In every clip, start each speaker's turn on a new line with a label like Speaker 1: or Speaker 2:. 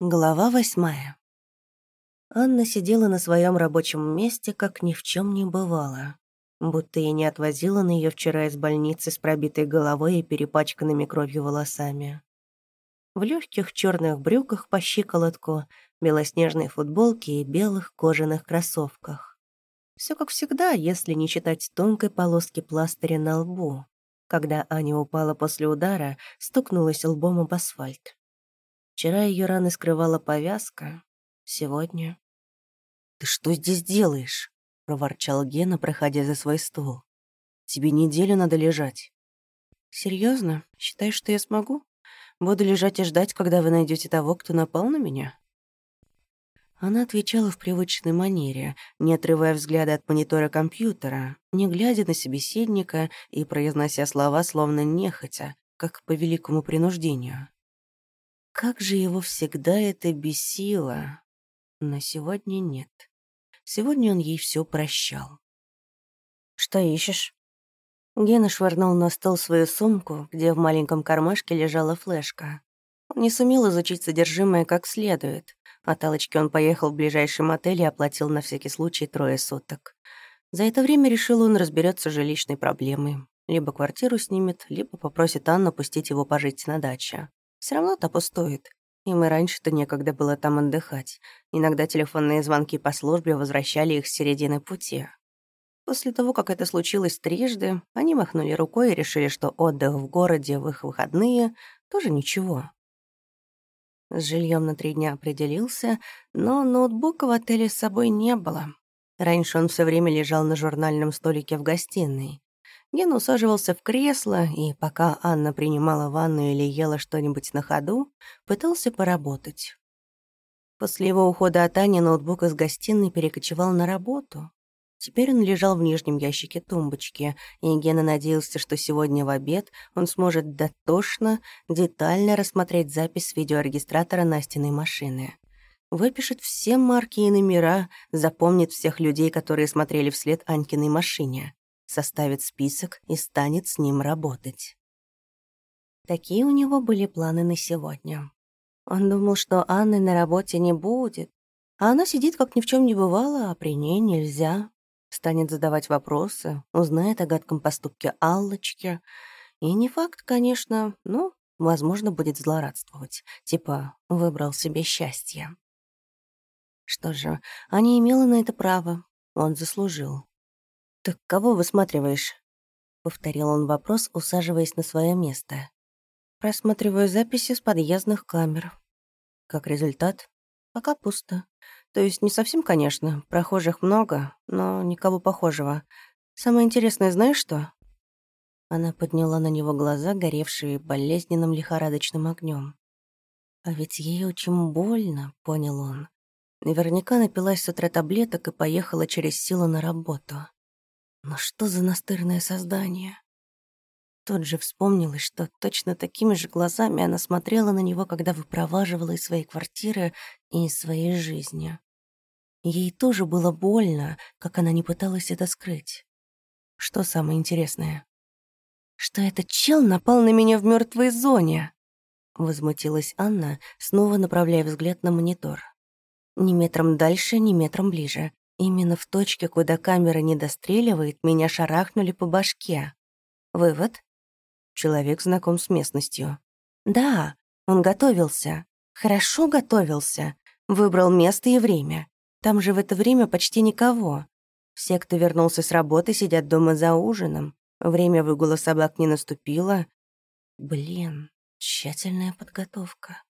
Speaker 1: Глава восьмая. Анна сидела на своем рабочем месте, как ни в чем не бывало. Будто я не отвозила на ее вчера из больницы с пробитой головой и перепачканными кровью волосами. В легких черных брюках по щиколотку, белоснежной футболке и белых кожаных кроссовках. Все как всегда, если не читать тонкой полоски пластыря на лбу. Когда Аня упала после удара, стукнулась лбом об асфальт. Вчера ее раны скрывала повязка, сегодня...
Speaker 2: «Ты что здесь делаешь?» — проворчал Гена, проходя за свой стол. «Тебе неделю надо лежать».
Speaker 1: Серьезно? Считаешь, что я смогу? Буду лежать и ждать, когда вы найдете того, кто напал на меня?» Она отвечала в привычной манере, не отрывая взгляда от монитора компьютера, не глядя на собеседника и произнося слова словно нехотя, как по великому принуждению. Как же его всегда это бесило. Но сегодня нет. Сегодня он ей все прощал. «Что ищешь?» Гена швырнул на стол свою сумку, где в маленьком кармашке лежала флешка. Он не сумел изучить содержимое как следует. От Алочки он поехал в ближайший мотель и оплатил на всякий случай трое суток. За это время решил он разберется с жилищной проблемой. Либо квартиру снимет, либо попросит Анну пустить его пожить на даче. Все равно то пустует. И раньше-то некогда было там отдыхать. Иногда телефонные звонки по службе возвращали их с середины пути. После того, как это случилось трижды, они махнули рукой и решили, что отдых в городе в их выходные тоже ничего. С жильем на три дня определился, но ноутбука в отеле с собой не было. Раньше он все время лежал на журнальном столике в гостиной. Ген усаживался в кресло и, пока Анна принимала ванну или ела что-нибудь на ходу, пытался поработать. После его ухода от Ани ноутбук из гостиной перекочевал на работу. Теперь он лежал в нижнем ящике тумбочки, и Гена надеялся, что сегодня в обед он сможет дотошно, детально рассмотреть запись с видеорегистратора Настиной машины. Выпишет все марки и номера, запомнит всех людей, которые смотрели вслед Анькиной машине составит список и станет с ним работать. Такие у него были планы на сегодня. Он думал, что Анны на работе не будет, а она сидит, как ни в чем не бывало, а при ней нельзя. Станет задавать вопросы, узнает о гадком поступке Аллочки. И не факт, конечно, но, возможно, будет злорадствовать. Типа, выбрал себе счастье. Что же, Аня имела на это право. Он заслужил. «Так кого высматриваешь?» — повторил он вопрос, усаживаясь на свое место. «Просматриваю записи с подъездных камер. Как результат, пока пусто. То есть не совсем, конечно, прохожих много, но никого похожего. Самое интересное, знаешь что?» Она подняла на него глаза, горевшие болезненным лихорадочным огнем. «А ведь ей очень больно», — понял он. Наверняка напилась с утра таблеток и поехала через силу на работу. Но что за настырное создание? Тут же вспомнилось, что точно такими же глазами она смотрела на него, когда выпроваживала из своей квартиры и из своей жизни. Ей тоже было больно, как она не пыталась это скрыть. Что самое интересное? Что этот чел напал на меня в мертвой зоне? Возмутилась Анна, снова направляя взгляд на монитор. Ни метром дальше, ни метром ближе. Именно в точке, куда камера не достреливает, меня шарахнули по башке. Вывод? Человек знаком с местностью. Да, он готовился. Хорошо готовился. Выбрал место и время. Там же в это время почти никого. Все, кто вернулся с работы, сидят дома за ужином. Время выгула собак не наступило. Блин, тщательная подготовка.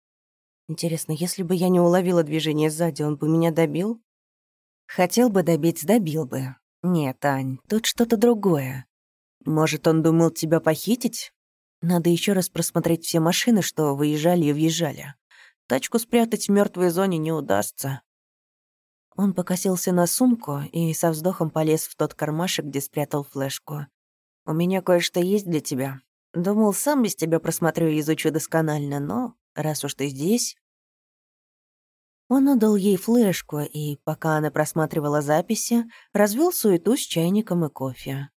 Speaker 1: Интересно, если бы я не уловила движение сзади, он бы меня добил? Хотел бы добить, добил бы. Нет, Ань, тут что-то другое. Может, он думал тебя похитить? Надо еще раз просмотреть все машины, что выезжали и въезжали. Тачку спрятать в мертвой зоне не удастся. Он покосился на сумку и со вздохом полез в тот кармашек, где спрятал флешку. «У меня кое-что есть для тебя. Думал, сам без тебя просмотрю и изучу досконально, но раз уж ты здесь, он отдал ей флешку и, пока она просматривала записи, развел суету с чайником и кофе.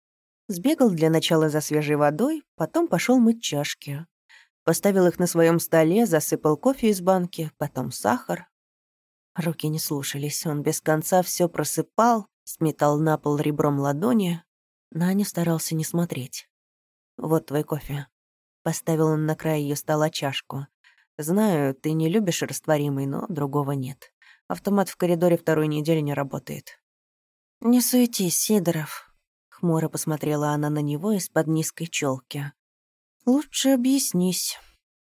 Speaker 1: Сбегал для начала за свежей водой, потом пошел мыть чашки. Поставил их на своем столе, засыпал кофе из банки, потом сахар. Руки не слушались, он без конца все просыпал, сметал на пол ребром ладони. Наня старался не смотреть. «Вот твой кофе». Поставил он на край ее стола чашку. «Знаю, ты не любишь растворимый, но другого нет. Автомат в коридоре второй недели не работает». «Не суетись, Сидоров», — хмуро посмотрела она на него из-под низкой челки. «Лучше объяснись».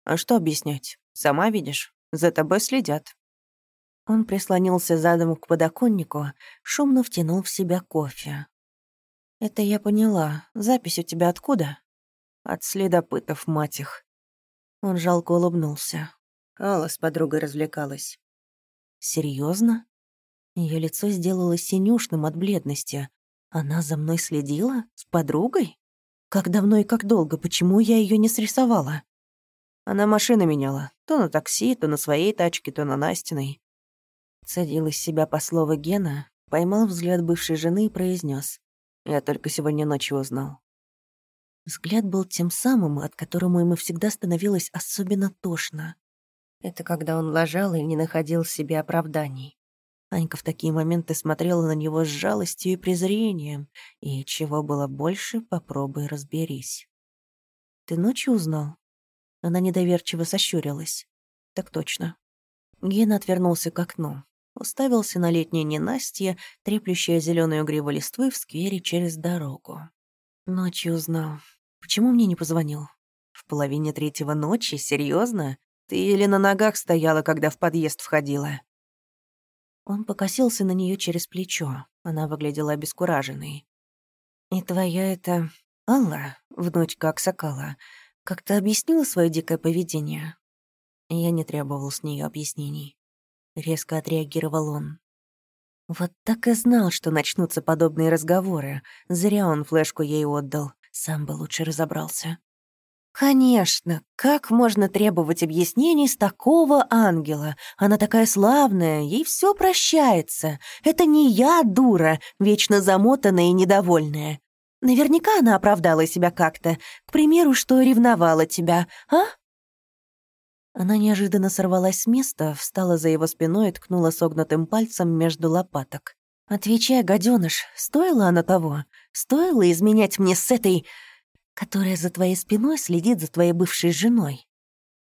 Speaker 1: «А что объяснять? Сама видишь, за тобой следят». Он прислонился задом к подоконнику, шумно втянул в себя кофе. «Это я поняла. Запись у тебя откуда?» «От следопытов, мать их». Он жалко улыбнулся. Алла с подругой развлекалась. Серьезно? Ее лицо сделалось синюшным от бледности. Она за мной следила? С подругой? Как давно и как долго? Почему я ее не срисовала? Она машины меняла. То на такси, то на своей тачке, то на Настиной. Цедил из себя по слову Гена, поймал взгляд бывшей жены и произнес: «Я только сегодня ночью узнал». Взгляд был тем самым, от которого ему всегда становилось особенно тошно. Это когда он ложал и не находил себе оправданий. Анька в такие моменты смотрела на него с жалостью и презрением, и чего было больше, попробуй разберись. «Ты ночью узнал?» Она недоверчиво сощурилась. «Так точно». Гена отвернулся к окну, уставился на летнее ненастье, треплющее зеленую гриву листвы в сквере через дорогу. Ночью узнал. Почему мне не позвонил? В половине третьего ночи? Серьезно? Ты или на ногах стояла, когда в подъезд входила?» Он покосился на нее через плечо. Она выглядела обескураженной. «И твоя это... Алла, внучка Аксакала, как-то объяснила свое дикое поведение?» Я не требовал с нее объяснений. Резко отреагировал он. Вот так и знал, что начнутся подобные разговоры. Зря он флешку ей отдал. Сам бы лучше разобрался. «Конечно, как можно требовать объяснений с такого ангела? Она такая славная, ей все прощается. Это не я, дура, вечно замотанная и недовольная. Наверняка она оправдала себя как-то. К примеру, что ревновала тебя, а?» Она неожиданно сорвалась с места, встала за его спиной и ткнула согнутым пальцем между лопаток. «Отвечай, гаденыш, стоило она того? Стоило изменять мне с этой которая за твоей спиной следит за твоей бывшей женой.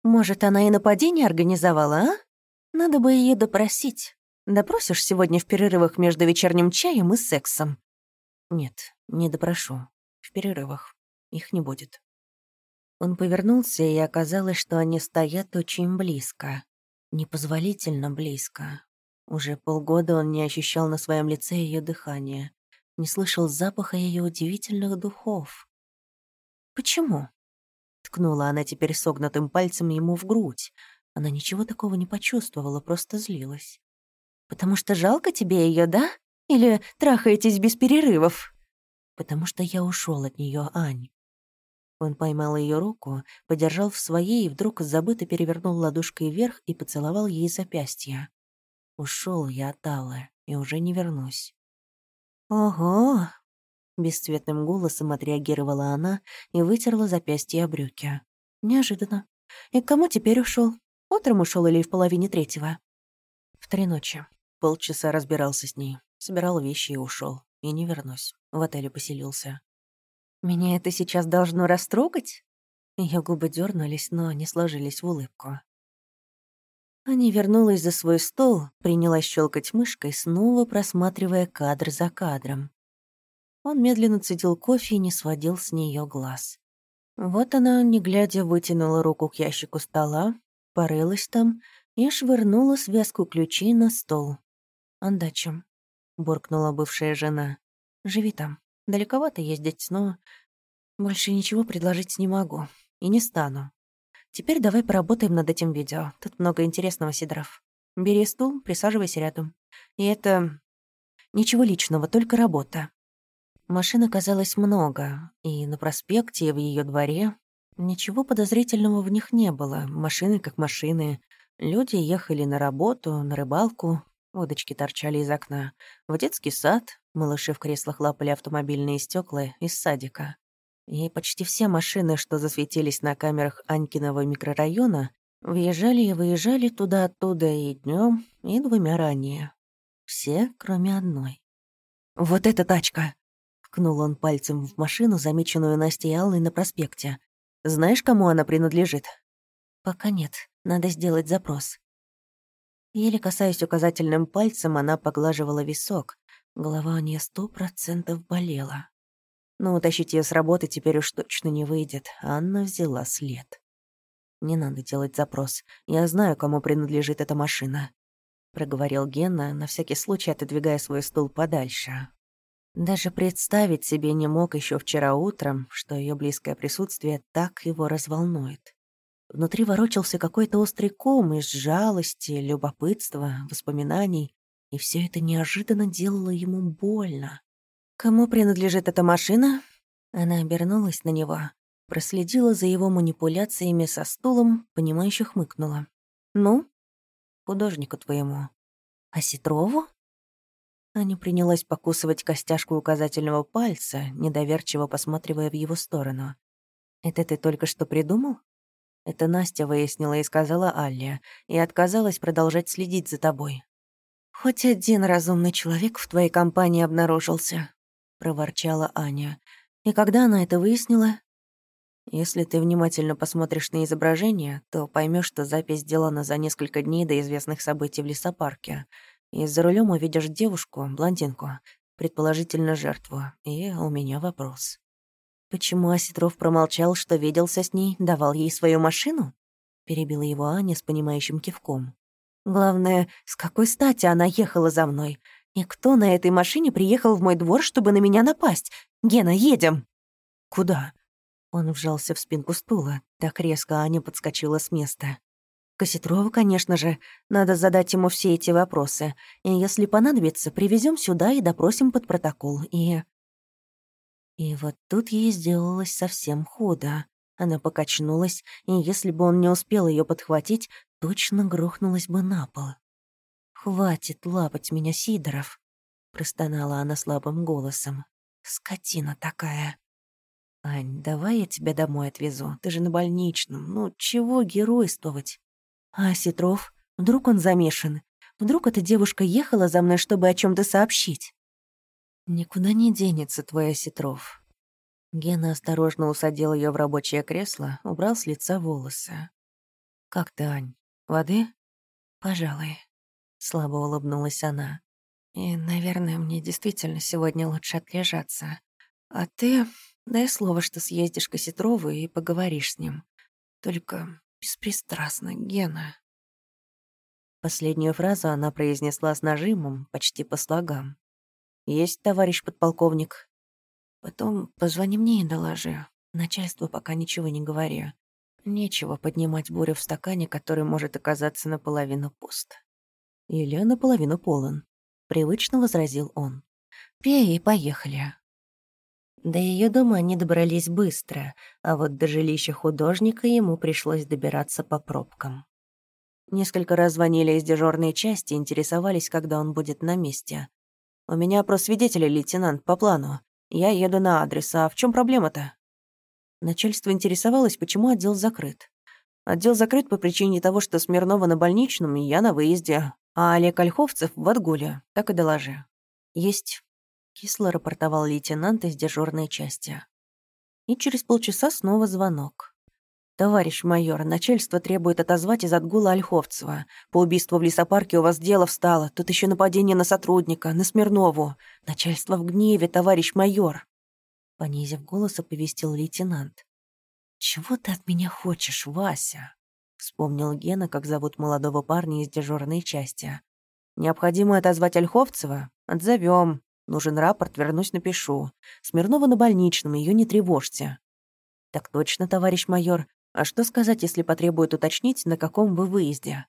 Speaker 1: Может, она и нападение организовала, а? Надо бы ее допросить. Допросишь сегодня в перерывах между вечерним чаем и сексом? Нет, не допрошу. В перерывах. Их не будет. Он повернулся, и оказалось, что они стоят очень близко. Непозволительно близко. Уже полгода он не ощущал на своем лице ее дыхания, не слышал запаха ее удивительных духов. «Почему?» Ткнула она теперь согнутым пальцем ему в грудь. Она ничего такого не почувствовала, просто злилась. «Потому что жалко тебе ее, да? Или трахаетесь без перерывов?» «Потому что я ушел от нее, Ань». Он поймал ее руку, подержал в своей и вдруг забыто перевернул ладошкой вверх и поцеловал ей запястье. Ушел я от Аллы и уже не вернусь. «Ого!» Бесцветным голосом отреагировала она и вытерла запястье о брюки. Неожиданно. И к кому теперь ушел? Утром ушел или в половине третьего? В три ночи. Полчаса разбирался с ней. Собирал вещи и ушел. И не вернусь. В отеле поселился. Меня это сейчас должно растрогать? Ее губы дернулись, но не сложились в улыбку. Аня вернулась за свой стол, принялась щелкать мышкой, снова просматривая кадр за кадром. Он медленно цедил кофе и не сводил с нее глаз. Вот она, не глядя, вытянула руку к ящику стола, порылась там и швырнула связку ключей на стол. «Андачем», — буркнула бывшая жена. «Живи там. Далековато ездить, но больше ничего предложить не могу. И не стану. Теперь давай поработаем над этим видео. Тут много интересного, Сидоров. Бери стул, присаживайся рядом. И это... Ничего личного, только работа. Машин оказалось много, и на проспекте, и в ее дворе. Ничего подозрительного в них не было. Машины как машины. Люди ехали на работу, на рыбалку. Удочки торчали из окна. В детский сад. Малыши в креслах лапали автомобильные стекла из садика. И почти все машины, что засветились на камерах Анькиного микрорайона, въезжали и выезжали туда-оттуда и днем, и двумя ранее. Все, кроме одной. «Вот эта тачка!» — ткнул он пальцем в машину, замеченную Настей Аллой на проспекте. «Знаешь, кому она принадлежит?» «Пока нет. Надо сделать запрос». Еле касаясь указательным пальцем, она поглаживала висок. Голова у нее сто процентов болела. Но утащить ее с работы теперь уж точно не выйдет. Анна взяла след. «Не надо делать запрос. Я знаю, кому принадлежит эта машина», — проговорил Гена, на всякий случай отодвигая свой стул подальше. Даже представить себе не мог еще вчера утром, что ее близкое присутствие так его разволнует. Внутри ворочался какой-то острый ком из жалости, любопытства, воспоминаний, и все это неожиданно делало ему больно. «Кому принадлежит эта машина?» Она обернулась на него, проследила за его манипуляциями со стулом, понимающе хмыкнула. «Ну?» «Художнику твоему». «А Ситрову?» Аня принялась покусывать костяшку указательного пальца, недоверчиво посматривая в его сторону. «Это ты только что придумал?» Это Настя выяснила и сказала Алле, и отказалась продолжать следить за тобой. «Хоть один разумный человек в твоей компании обнаружился», — проворчала Аня. «И когда она это выяснила?» «Если ты внимательно посмотришь на изображение, то поймешь, что запись сделана за несколько дней до известных событий в лесопарке. И за рулем увидишь девушку, блондинку, предположительно жертву. И у меня вопрос». «Почему Осетров промолчал, что виделся с ней, давал ей свою машину?» — перебила его Аня с понимающим кивком. «Главное, с какой стати она ехала за мной? И кто на этой машине приехал в мой двор, чтобы на меня напасть? Гена, едем!» «Куда?» Он вжался в спинку стула. Так резко Аня подскочила с места. Косетрова, конечно же. Надо задать ему все эти вопросы. И если понадобится, привезем сюда и допросим под протокол. И... И вот тут ей сделалось совсем худо. Она покачнулась, и если бы он не успел ее подхватить, точно грохнулась бы на пол. «Хватит лапать меня, Сидоров!» — простонала она слабым голосом. «Скотина такая!» «Ань, давай я тебя домой отвезу, ты же на больничном. Ну, чего геройствовать?» «А Ситров? Вдруг он замешан? Вдруг эта девушка ехала за мной, чтобы о чем то сообщить?» «Никуда не денется твой Осетров». Гена осторожно усадил ее в рабочее кресло, убрал с лица волосы. «Как ты, Ань? Воды?» «Пожалуй», — слабо улыбнулась она. «И, наверное, мне действительно сегодня лучше отлежаться. А ты дай слово, что съездишь к Осетрову и поговоришь с ним. Только беспристрастно, Гена». Последнюю фразу она произнесла с нажимом, почти по слогам. «Есть, товарищ подполковник». «Потом позвони мне и доложи. Начальству пока ничего не говори. Нечего поднимать бурю в стакане, который может оказаться наполовину пуст». «Или наполовину полон», — привычно возразил он. «Пей и поехали». До ее дома они добрались быстро, а вот до жилища художника ему пришлось добираться по пробкам. Несколько раз звонили из дежурной части, интересовались, когда он будет на месте. «У меня опрос свидетелей, лейтенант, по плану. Я еду на адрес, а в чем проблема-то?» Начальство интересовалось, почему отдел закрыт. Отдел закрыт по причине того, что Смирнова на больничном, и я на выезде, а Олег Ольховцев в отгуле. Так и доложи. «Есть», — кисло рапортовал лейтенант из дежурной части. И через полчаса снова звонок. «Товарищ майор, начальство требует отозвать из отгула Ольховцева. По убийству в лесопарке у вас дело встало. Тут еще нападение на сотрудника, на Смирнову. Начальство в гневе, товарищ майор». Понизив голос, оповестил лейтенант. «Чего ты от меня хочешь, Вася?» Вспомнил Гена, как зовут молодого парня из дежурной части. «Необходимо отозвать Ольховцева? Отзовем. Нужен рапорт, вернусь, напишу. Смирнова на больничном, ее не тревожьте». «Так точно, товарищ майор. А что сказать, если потребует уточнить, на каком вы выезде?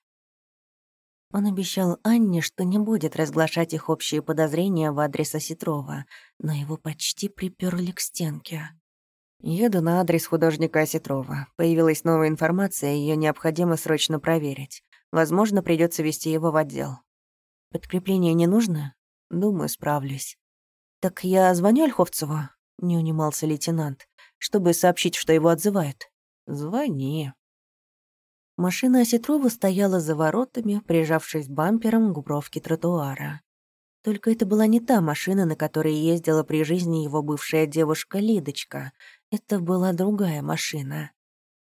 Speaker 1: Он обещал Анне, что не будет разглашать их общие подозрения в адрес Осетрова, но его почти приперли к стенке. «Еду на адрес художника Осетрова. Появилась новая информация, ее необходимо срочно проверить. Возможно, придется вести его в отдел. Подкрепление не нужно? Думаю, справлюсь». «Так я звоню Ольховцеву?» — не унимался лейтенант. чтобы сообщить, что его отзывают. Звони. Машина Осетрова стояла за воротами, прижавшись бампером к бровке тротуара. Только это была не та машина, на которой ездила при жизни его бывшая девушка Лидочка. Это была другая машина.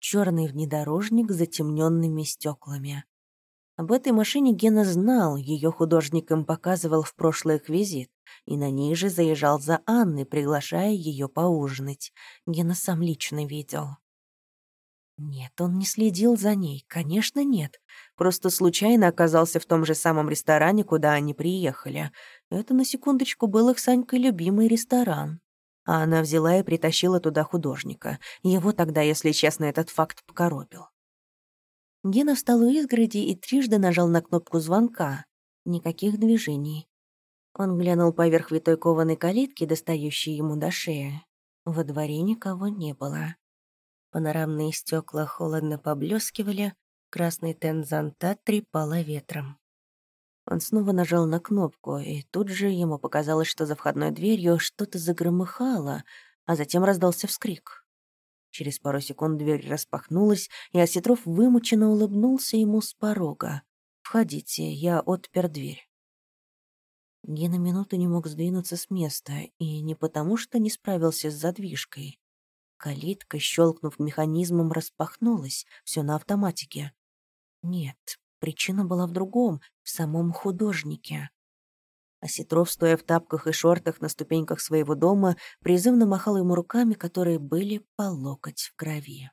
Speaker 1: Черный внедорожник с затемненными стеклами. Об этой машине Гена знал, ее художникам показывал в прошлый их визит, и на ней же заезжал за Анной, приглашая ее поужинать. Гена сам лично видел. Нет, он не следил за ней, конечно, нет. Просто случайно оказался в том же самом ресторане, куда они приехали. Это, на секундочку, был их Санькой любимый ресторан. А она взяла и притащила туда художника. Его тогда, если честно, этот факт покоробил. Гена встал у изгороди и трижды нажал на кнопку звонка. Никаких движений. Он глянул поверх витой кованой калитки, достающей ему до шеи. Во дворе никого не было. Панорамные стекла холодно поблескивали, красный тент зонта трепало ветром. Он снова нажал на кнопку, и тут же ему показалось, что за входной дверью что-то загромыхало, а затем раздался вскрик. Через пару секунд дверь распахнулась, и Осетров вымученно улыбнулся ему с порога. «Входите, я отпер дверь». Гена минуту не мог сдвинуться с места, и не потому, что не справился с задвижкой. Калитка, щелкнув механизмом, распахнулась, все на автоматике. Нет, причина была в другом, в самом художнике. Осетров, стоя в тапках и шортах на ступеньках своего дома, призывно махал ему руками, которые были по локоть в крови.